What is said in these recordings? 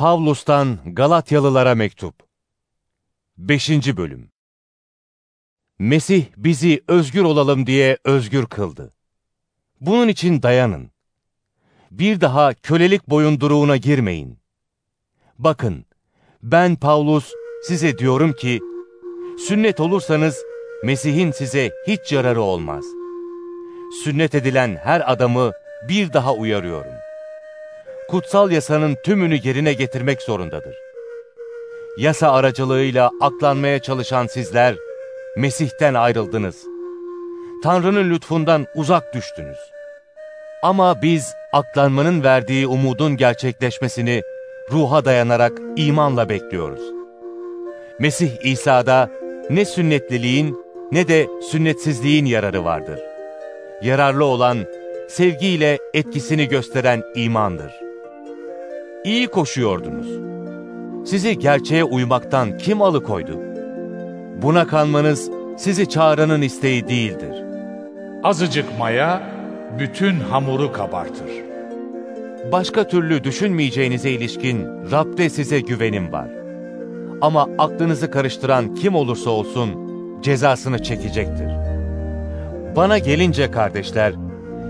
Pavlus'tan Galatyalılara mektup 5. bölüm Mesih bizi özgür olalım diye özgür kıldı. Bunun için dayanın. Bir daha kölelik boyunduruğuna girmeyin. Bakın, ben Pavlus size diyorum ki, sünnet olursanız Mesih'in size hiç yararı olmaz. Sünnet edilen her adamı bir daha uyarıyorum. Kutsal yasanın tümünü yerine getirmek zorundadır. Yasa aracılığıyla aklanmaya çalışan sizler, Mesih'ten ayrıldınız. Tanrı'nın lütfundan uzak düştünüz. Ama biz aklanmanın verdiği umudun gerçekleşmesini ruha dayanarak imanla bekliyoruz. Mesih İsa'da ne sünnetliliğin ne de sünnetsizliğin yararı vardır. Yararlı olan sevgiyle etkisini gösteren imandır. İyi koşuyordunuz. Sizi gerçeğe uymaktan kim alıkoydu? Buna kanmanız sizi çağıranın isteği değildir. Azıcık maya bütün hamuru kabartır. Başka türlü düşünmeyeceğinize ilişkin Rab'de size güvenim var. Ama aklınızı karıştıran kim olursa olsun cezasını çekecektir. Bana gelince kardeşler,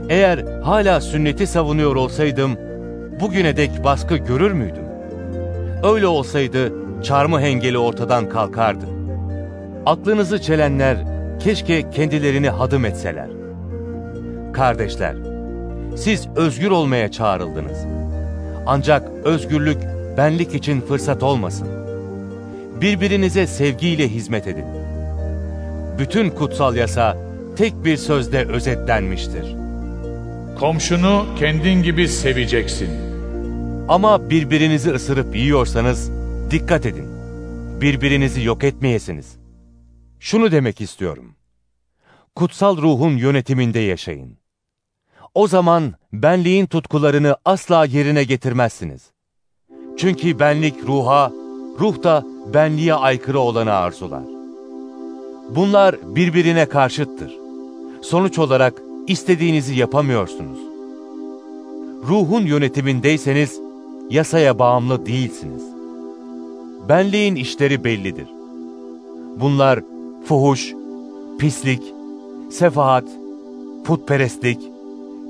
eğer hala sünneti savunuyor olsaydım, bugüne dek baskı görür müydüm? Öyle olsaydı çarmı hengeli ortadan kalkardı. Aklınızı çelenler keşke kendilerini hadım etseler. Kardeşler, siz özgür olmaya çağrıldınız. Ancak özgürlük benlik için fırsat olmasın. Birbirinize sevgiyle hizmet edin. Bütün kutsal yasa tek bir sözde özetlenmiştir. Komşunu kendin gibi seveceksin. Ama birbirinizi ısırıp yiyorsanız dikkat edin. Birbirinizi yok etmeyesiniz. Şunu demek istiyorum. Kutsal ruhun yönetiminde yaşayın. O zaman benliğin tutkularını asla yerine getirmezsiniz. Çünkü benlik ruha, ruh da benliğe aykırı olanı arzular. Bunlar birbirine karşıttır. Sonuç olarak istediğinizi yapamıyorsunuz. Ruhun yönetimindeyseniz yasaya bağımlı değilsiniz. Benliğin işleri bellidir. Bunlar fuhuş, pislik, sefahat, putperestlik,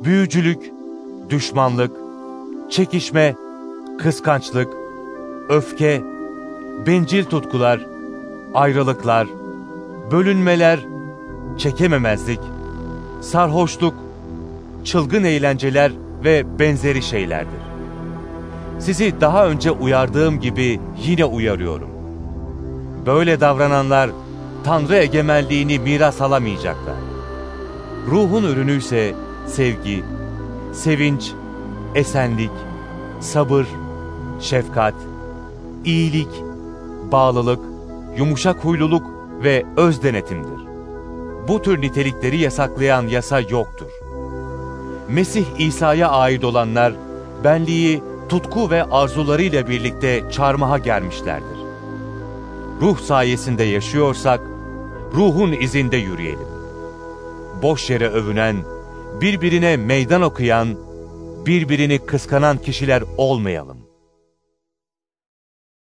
büyücülük, düşmanlık, çekişme, kıskançlık, öfke, bencil tutkular, ayrılıklar, bölünmeler, çekememezlik, sarhoşluk, çılgın eğlenceler ve benzeri şeylerdir. Sizi daha önce uyardığım gibi yine uyarıyorum. Böyle davrananlar Tanrı egemenliğini miras alamayacaklar. Ruhun ürünü ise sevgi, sevinç, esenlik, sabır, şefkat, iyilik, bağlılık, yumuşak huyluluk ve öz denetimdir. Bu tür nitelikleri yasaklayan yasa yoktur. Mesih İsa'ya ait olanlar, benliği tutku ve arzularıyla birlikte çarmıha germişlerdir. Ruh sayesinde yaşıyorsak, ruhun izinde yürüyelim. Boş yere övünen, birbirine meydan okuyan, birbirini kıskanan kişiler olmayalım.